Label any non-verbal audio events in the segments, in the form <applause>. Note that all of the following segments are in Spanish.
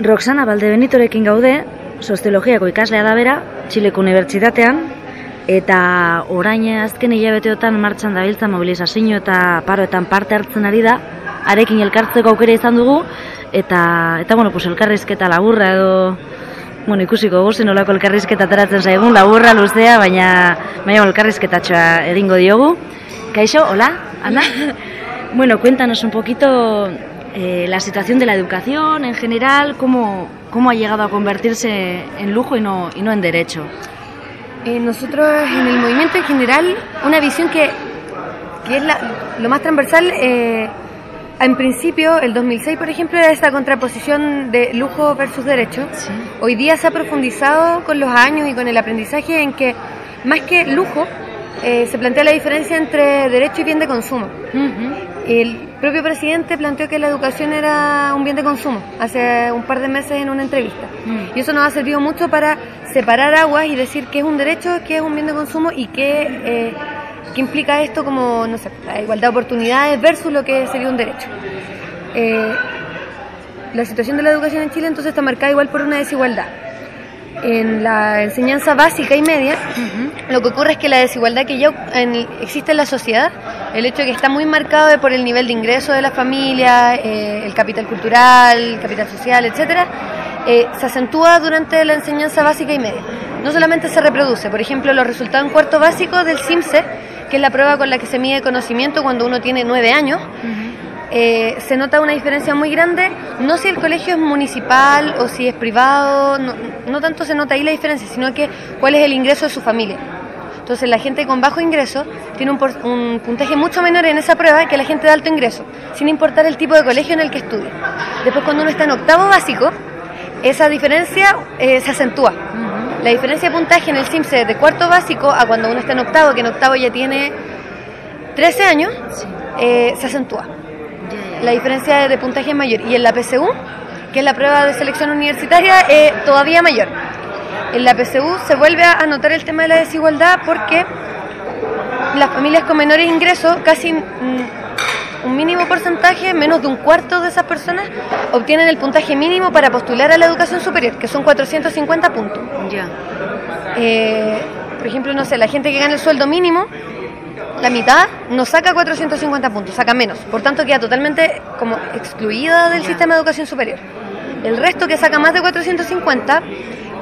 Roxana Baldebenitorekin gaude, soziologiako ikaslea da bera, Txileko Unibertsitatean, eta orain azken hilabeteotan martxan dabiltza mobilizazio eta paroetan parte hartzen ari da, arekin elkartzeko aukera izan dugu, eta, eta bueno, pues elkarrizketa laburra edo, bueno, ikusiko gozen olako elkarrizketa ateratzen zaigun, laburra, luzea, baina, baina elkarrizketatxoa egingo diogu. Kaixo, hola, Ana? <laughs> bueno, cuéntanos un poquito eh, la situación de la educación en general, cómo, cómo ha llegado a convertirse en lujo y no, y no en derecho. Eh, nosotros en el movimiento en general, una visión que, que es la, lo más transversal, eh, en principio, el 2006, por ejemplo, era esta contraposición de lujo versus derecho. Sí. Hoy día se ha profundizado con los años y con el aprendizaje en que, más que lujo, eh, se plantea la diferencia entre derecho y bien de consumo. El propio presidente planteó que la educación era un bien de consumo hace un par de meses en una entrevista. Mm. Y eso nos ha servido mucho para separar aguas y decir qué es un derecho, qué es un bien de consumo y qué, eh, qué implica esto como, no sé, la igualdad de oportunidades versus lo que sería un derecho. Eh, la situación de la educación en Chile entonces está marcada igual por una desigualdad. En la enseñanza básica y media, lo que ocurre es que la desigualdad que ya en- existe en la sociedad, el hecho de que está muy marcado por el nivel de ingreso de la familia, eh, el capital cultural, el capital social, etcétera, eh, se acentúa durante la enseñanza básica y media. No solamente se reproduce, por ejemplo, los resultados en cuarto básico del CIMSE, que es la prueba con la que se mide conocimiento cuando uno tiene nueve años, eh, se nota una diferencia muy grande, no si el colegio es municipal o si es privado, no, no tanto se nota ahí la diferencia, sino que cuál es el ingreso de su familia. Entonces la gente con bajo ingreso tiene un, por- un puntaje mucho menor en esa prueba que la gente de alto ingreso, sin importar el tipo de colegio en el que estudia. Después cuando uno está en octavo básico, esa diferencia eh, se acentúa. La diferencia de puntaje en el CIMSE de cuarto básico a cuando uno está en octavo, que en octavo ya tiene 13 años, eh, se acentúa la diferencia de puntaje es mayor. Y en la PSU, que es la prueba de selección universitaria, es todavía mayor. En la PSU se vuelve a notar el tema de la desigualdad porque las familias con menores ingresos, casi mm, un mínimo porcentaje, menos de un cuarto de esas personas, obtienen el puntaje mínimo para postular a la educación superior, que son 450 puntos. Ya. Eh, por ejemplo, no sé, la gente que gana el sueldo mínimo, la mitad no saca 450 puntos, saca menos. Por tanto, queda totalmente como excluida del sistema de educación superior. El resto que saca más de 450,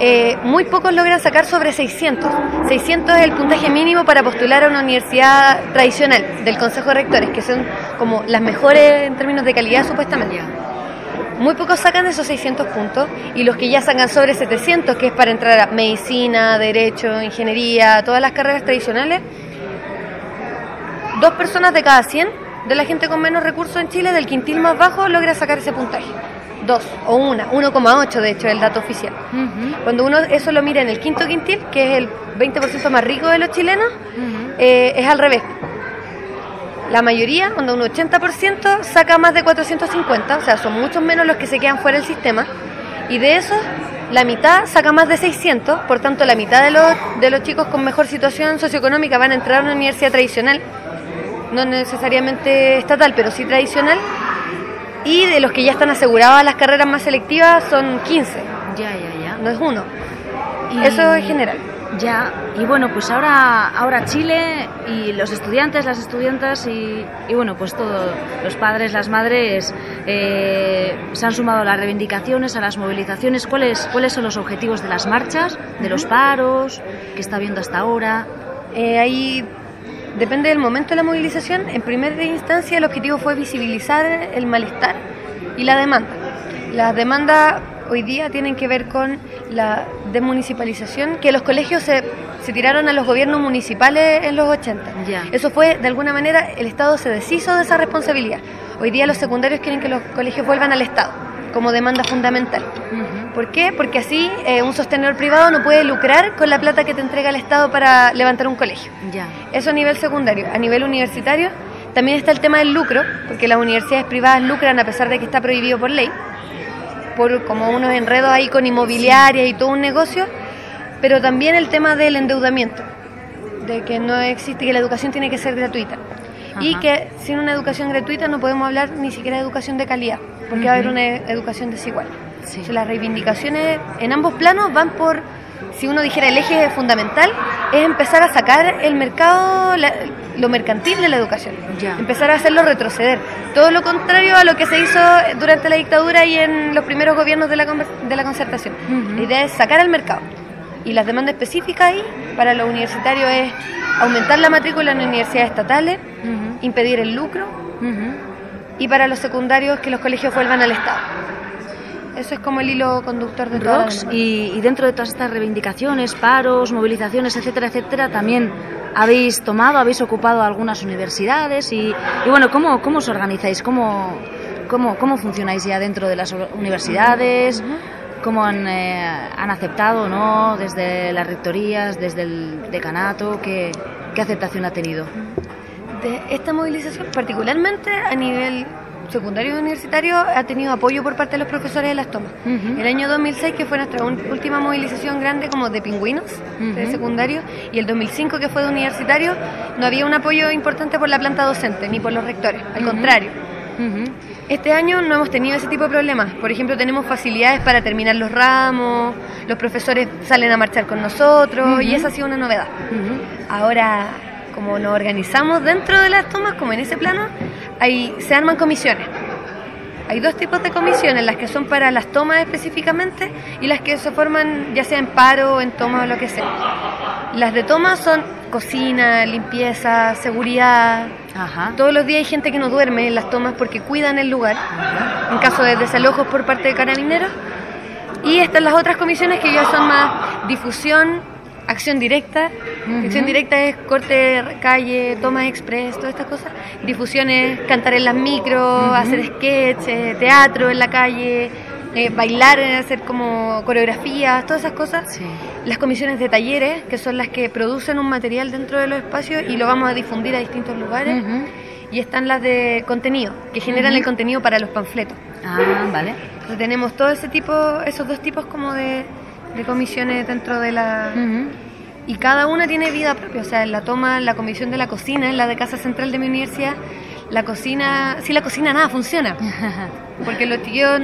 eh, muy pocos logran sacar sobre 600. 600 es el puntaje mínimo para postular a una universidad tradicional del Consejo de Rectores, que son como las mejores en términos de calidad supuestamente. Muy pocos sacan esos 600 puntos y los que ya sacan sobre 700, que es para entrar a medicina, derecho, ingeniería, todas las carreras tradicionales, dos personas de cada 100 de la gente con menos recursos en Chile, del quintil más bajo, logra sacar ese puntaje. Dos o una, 1,8 de hecho es el dato oficial. Cuando uno eso lo mira en el quinto quintil, que es el 20% más rico de los chilenos, eh, es al revés. La mayoría, cuando un 80%, saca más de 450, o sea, son muchos menos los que se quedan fuera del sistema. Y de esos, la mitad saca más de 600, por tanto, la mitad de los, de los chicos con mejor situación socioeconómica van a entrar a una universidad tradicional, no necesariamente estatal, pero sí tradicional. Y de los que ya están aseguradas las carreras más selectivas son 15, Ya, ya, ya. no es uno. Y- Eso en general. Ya, y bueno, pues ahora, ahora Chile y los estudiantes, las estudiantas y, y bueno, pues todos los padres, las madres eh, se han sumado a las reivindicaciones, a las movilizaciones. ¿Cuáles, ¿Cuáles son los objetivos de las marchas, de los paros, que está viendo hasta ahora? Eh, ahí depende del momento de la movilización. En primera instancia, el objetivo fue visibilizar el malestar y la demanda. Las demandas hoy día tienen que ver con la desmunicipalización, que los colegios se, se tiraron a los gobiernos municipales en los 80. Ya. Eso fue, de alguna manera, el Estado se deshizo de esa responsabilidad. Hoy día los secundarios quieren que los colegios vuelvan al Estado como demanda fundamental. ¿Por qué? Porque así eh, un sostenedor privado no puede lucrar con la plata que te entrega el Estado para levantar un colegio. Ya. Eso a nivel secundario. A nivel universitario también está el tema del lucro, porque las universidades privadas lucran a pesar de que está prohibido por ley, por como unos enredos ahí con inmobiliarias y todo un negocio, pero también el tema del endeudamiento, de que no existe, que la educación tiene que ser gratuita. Y que sin una educación gratuita no podemos hablar ni siquiera de educación de calidad, porque va a haber una educación desigual. O sea, las reivindicaciones en ambos planos van por, si uno dijera el eje fundamental, es empezar a sacar el mercado, la- lo mercantil de la educación. Ya. Empezar a hacerlo retroceder. Todo lo contrario a lo que se hizo durante la dictadura y en los primeros gobiernos de la, de la concertación. La idea es sacar al mercado. Y las demandas específicas ahí para los universitarios es aumentar la matrícula en universidades estatales, impedir el lucro y para los secundarios que los colegios vuelvan al Estado. Eso es como el hilo conductor de toda la y, y dentro de todas estas reivindicaciones, paros, movilizaciones, etcétera, etcétera, también habéis tomado, habéis ocupado algunas universidades y, y bueno, ¿cómo, ¿cómo os organizáis? ¿Cómo, cómo, ¿Cómo funcionáis ya dentro de las universidades? ¿Cómo han, eh, han aceptado no desde las rectorías, desde el decanato? ¿Qué, qué aceptación ha tenido? De esta movilización, particularmente a nivel secundario y universitario, ha tenido apoyo por parte de los profesores de las tomas. El año 2006, que fue nuestra última movilización grande como de pingüinos, de Ujú. secundario, y el 2005, que fue de universitario, no había un apoyo importante por la planta docente, ni por los rectores, al contrario. Este año no hemos tenido ese tipo de problemas. Por ejemplo, tenemos facilidades para terminar los ramos, los profesores salen a marchar con nosotros y esa ha sido una novedad. Ahora, como nos organizamos dentro de las tomas, como en ese plano, hay, se arman comisiones. Hay dos tipos de comisiones, las que son para las tomas específicamente y las que se forman ya sea en paro, en toma o lo que sea. Las de toma son cocina, limpieza, seguridad. Ajá. Todos los días hay gente que no duerme en las tomas porque cuidan el lugar, en caso de desalojos por parte de carabineros. Y están las otras comisiones que ya son más difusión, acción directa. Acción directa es corte, calle, tomas express, todas estas cosas. Difusión es cantar en las micros, hacer sketch, eh, teatro en la calle, eh, bailar, eh, hacer como coreografías, todas esas cosas. Sí. Las comisiones de talleres, que son las que producen un material dentro de los espacios y lo vamos a difundir a distintos lugares. Y están las de contenido, que generan el contenido para los panfletos. Ah, vale. Entonces tenemos todo ese tipo, esos dos tipos como de, de comisiones dentro de la... Y cada una tiene vida propia, o sea, la toma, la comisión de la cocina, en la de Casa Central de mi universidad, la cocina, si la cocina nada funciona. <laughs> Porque los tíos,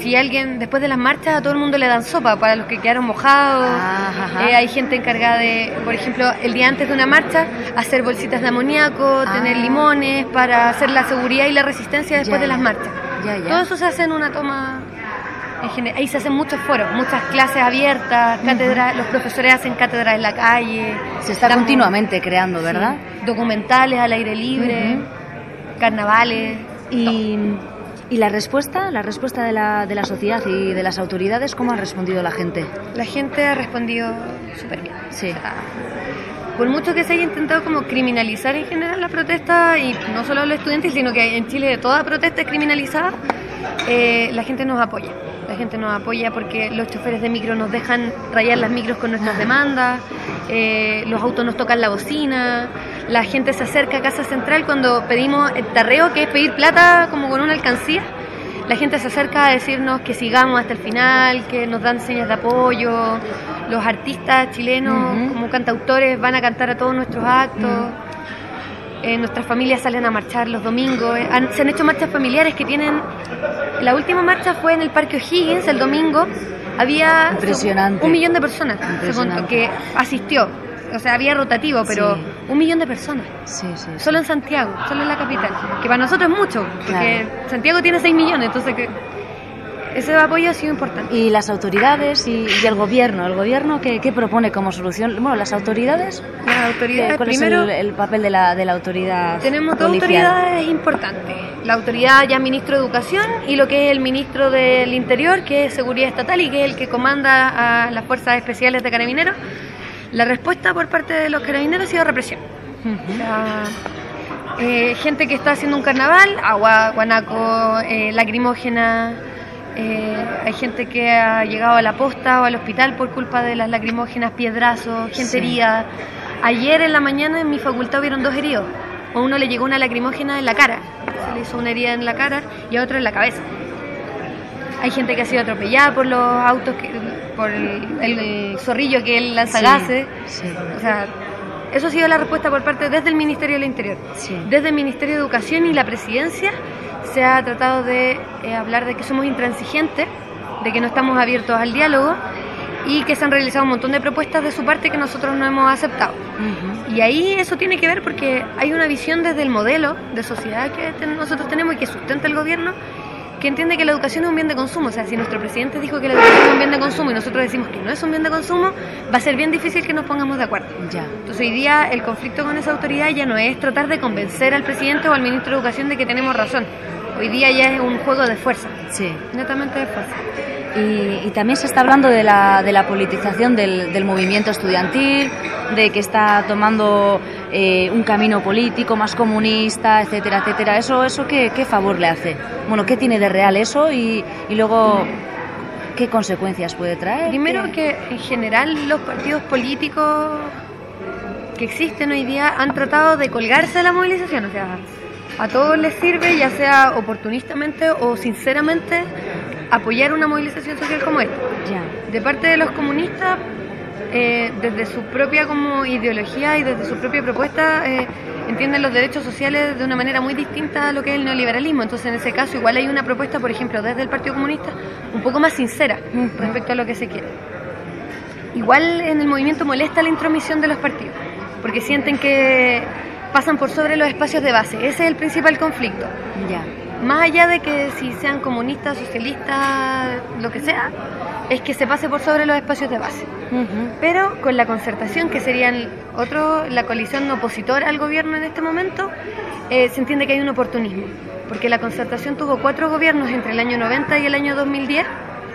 si alguien, después de las marchas, a todo el mundo le dan sopa para los que quedaron mojados. Ah. Eh, hay gente encargada de, por ejemplo, el día antes de una marcha, hacer bolsitas de amoníaco, Ah. tener limones para hacer la seguridad y la resistencia después Ya, de las marchas. Ya, ya. Todo eso se hace en una toma. En. Ahí se hacen muchos foros, muchas clases abiertas, cátedras, los profesores hacen cátedras en la calle. Se está damos- continuamente creando, ¿verdad? Sí, documentales al aire libre, carnavales. Y, y la respuesta, la respuesta de la, de la sociedad y de las autoridades, ¿cómo ha respondido la gente? La gente ha respondido súper bien. Sí. O sea, por mucho que se haya intentado como criminalizar en general la protesta, y no solo los estudiantes, sino que en Chile toda protesta es criminalizada, eh, la gente nos apoya. Gente nos apoya porque los choferes de micro nos dejan rayar las micros con nuestras demandas, eh, los autos nos tocan la bocina, la gente se acerca a Casa Central cuando pedimos el tarreo, que es pedir plata como con una alcancía. La gente se acerca a decirnos que sigamos hasta el final, que nos dan señas de apoyo. Los artistas chilenos, Ujú. como cantautores, van a cantar a todos nuestros actos. Eh, nuestras familias salen a marchar los domingos. Eh, han- se han hecho marchas familiares que tienen. La última marcha fue en el Parque O'Higgins el domingo. Había Impresionante. un millón de personas Impresionante. que asistió. O sea, había rotativo, pero Sí. un millón de personas. Sí, sí. sí. Solo en Santiago, solo en la capital. Que para nosotros es mucho, porque Santiago tiene 6 millones, entonces que ese apoyo ha sido importante. Y las autoridades y, y el gobierno, ¿el gobierno qué, qué propone como solución? Bueno, las autoridades, Las ¿qué- autoridades, ¿cuál primero, es el, el papel de la, de la autoridad tenemos dos policial? autoridades importantes. La autoridad ya ministro de Educación y lo que es el ministro del Interior, que es Seguridad Estatal y que es el que comanda a las Fuerzas Especiales de Carabineros. La respuesta por parte de los carabineros ha sido represión. O sea, eh, gente que está haciendo un carnaval, agua, guanaco, eh, lacrimógena. Eh, hay gente que ha llegado a la posta o al hospital por culpa de las lacrimógenas, piedrazos, gente Sí. herida. Ayer en la mañana en mi facultad hubieron dos heridos. A uno le llegó una lacrimógena en la cara, se le hizo una herida en la cara y a otro en la cabeza. Hay gente que ha sido atropellada por los autos, que- por el, el zorrillo que él lanza Sí. O sea, eso ha sido la respuesta por parte desde el Ministerio del Interior. Sí. Desde el Ministerio de Educación y la Presidencia se ha tratado de eh, hablar de que somos intransigentes de que no estamos abiertos al diálogo y que se han realizado un montón de propuestas de su parte que nosotros no hemos aceptado. Y ahí eso tiene que ver porque hay una visión desde el modelo de sociedad que nosotros tenemos y que sustenta el gobierno que entiende que la educación es un bien de consumo. O sea, si nuestro presidente dijo que la educación es un bien de consumo y nosotros decimos que no es un bien de consumo, va a ser bien difícil que nos pongamos de acuerdo. Ya. Entonces hoy día el conflicto con esa autoridad ya no es tratar de convencer al presidente o al ministro de Educación de que tenemos razón. Hoy día ya es un juego de fuerza. Sí. Netamente de fuerza. Y, y, también se está hablando de la, de la politización del, del, movimiento estudiantil, de que está tomando eh, un camino político más comunista, etcétera, etcétera. ¿Eso, eso qué, qué, favor le hace? Bueno, ¿qué tiene de real eso? Y, y luego, ¿qué consecuencias puede traer? Primero que en general los partidos políticos que existen hoy día han tratado de colgarse de la movilización, o sea, a todos les sirve, ya sea oportunistamente o sinceramente, apoyar una movilización social como esta. De parte de los comunistas, eh, desde su propia como ideología y desde su propia propuesta, eh, entienden los derechos sociales de una manera muy distinta a lo que es el neoliberalismo. Entonces, en ese caso, igual hay una propuesta, por ejemplo, desde el Partido Comunista, un poco más sincera uh -huh. respecto a lo que se quiere. Igual en el movimiento molesta la intromisión de los partidos, porque sienten que pasan por sobre los espacios de base. Ese es el principal conflicto. Ya. Más allá de que si sean comunistas, socialistas, lo que sea, es que se pase por sobre los espacios de base. Uh -huh. Pero con la concertación, que serían otro, la coalición opositora al gobierno en este momento, eh, se entiende que hay un oportunismo. Porque la concertación tuvo cuatro gobiernos entre el año 90 y el año 2010,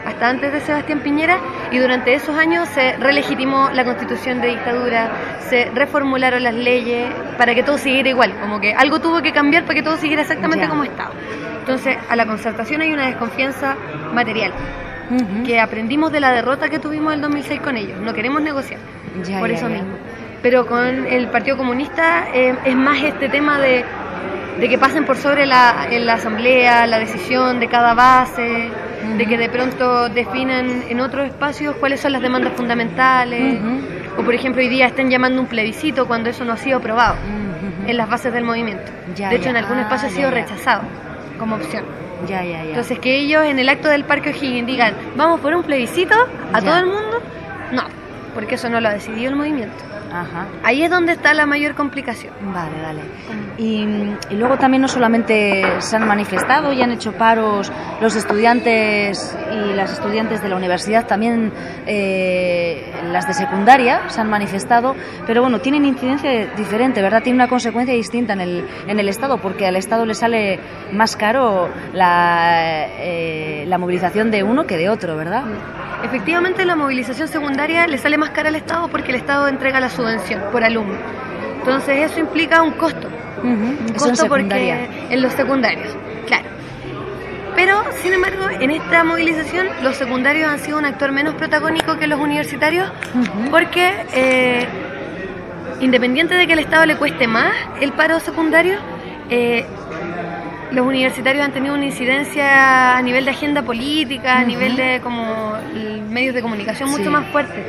hasta antes de Sebastián Piñera, y durante esos años se relegitimó la constitución de dictadura, se reformularon las leyes para que todo siguiera igual, como que algo tuvo que cambiar para que todo siguiera exactamente Ya. como estaba. Entonces, a la concertación hay una desconfianza material, Uh -huh. que aprendimos de la derrota que tuvimos el 2006 con ellos. No queremos negociar, Ya, por ya, eso ya. mismo. Pero con el Partido Comunista eh, es más este tema de, de que pasen por sobre la, en la asamblea, la decisión de cada base, de que de pronto definan en otros espacios cuáles son las demandas fundamentales. O por ejemplo hoy día están llamando un plebiscito cuando eso no ha sido aprobado en las bases del movimiento. Ya, de hecho ya. en algún Ah, espacio ha ya, sido ya. rechazado como opción. Ya, ya, ya. Entonces que ellos en el acto del Parque O'Higgins digan, vamos por un plebiscito a todo el mundo, no, porque eso no lo ha decidido el movimiento. Ajá. Ahí es donde está la mayor complicación. Vale, vale. Y, y luego también no solamente se han manifestado y han hecho paros los estudiantes y las estudiantes de la universidad, también eh, las de secundaria se han manifestado, pero bueno, tienen incidencia diferente, ¿verdad? Tiene una consecuencia distinta en el, en el Estado, porque al Estado le sale más caro la, eh, la movilización de uno que de otro, ¿verdad? Efectivamente la movilización secundaria le sale más cara al Estado porque el Estado entrega la subvención por alumno. Entonces eso implica un costo. Un eso en costo secundaria. porque en los secundarios, claro. Pero, sin embargo, en esta movilización los secundarios han sido un actor menos protagónico que los universitarios porque, eh, independiente de que al Estado le cueste más el paro secundario, eh, los universitarios han tenido una incidencia a nivel de agenda política, a nivel de como medios de comunicación mucho Sí. más fuerte.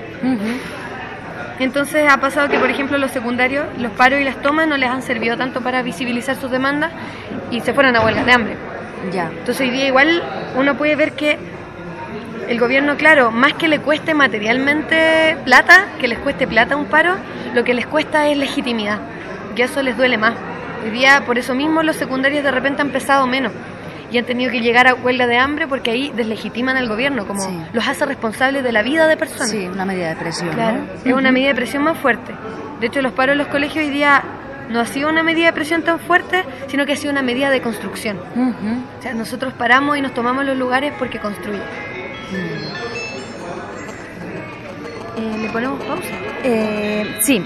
Entonces ha pasado que, por ejemplo, los secundarios, los paros y las tomas no les han servido tanto para visibilizar sus demandas y se fueron a huelga de hambre. Ya. Entonces hoy día igual uno puede ver que el gobierno, claro, más que le cueste materialmente plata, que les cueste plata un paro, lo que les cuesta es legitimidad, que eso les duele más. Hoy día, por eso mismo, los secundarios de repente han pesado menos y han tenido que llegar a huelga de hambre porque ahí deslegitiman al gobierno, como Sí. los hace responsables de la vida de personas. Sí, una medida de presión. Claro, ¿no? es una medida de presión más fuerte. De hecho, los paros en los colegios hoy día no ha sido una medida de presión tan fuerte, sino que ha sido una medida de construcción. Ujú. O sea, nosotros paramos y nos tomamos los lugares porque construyen. Eh, ¿Le ponemos pausa? Eh, sí,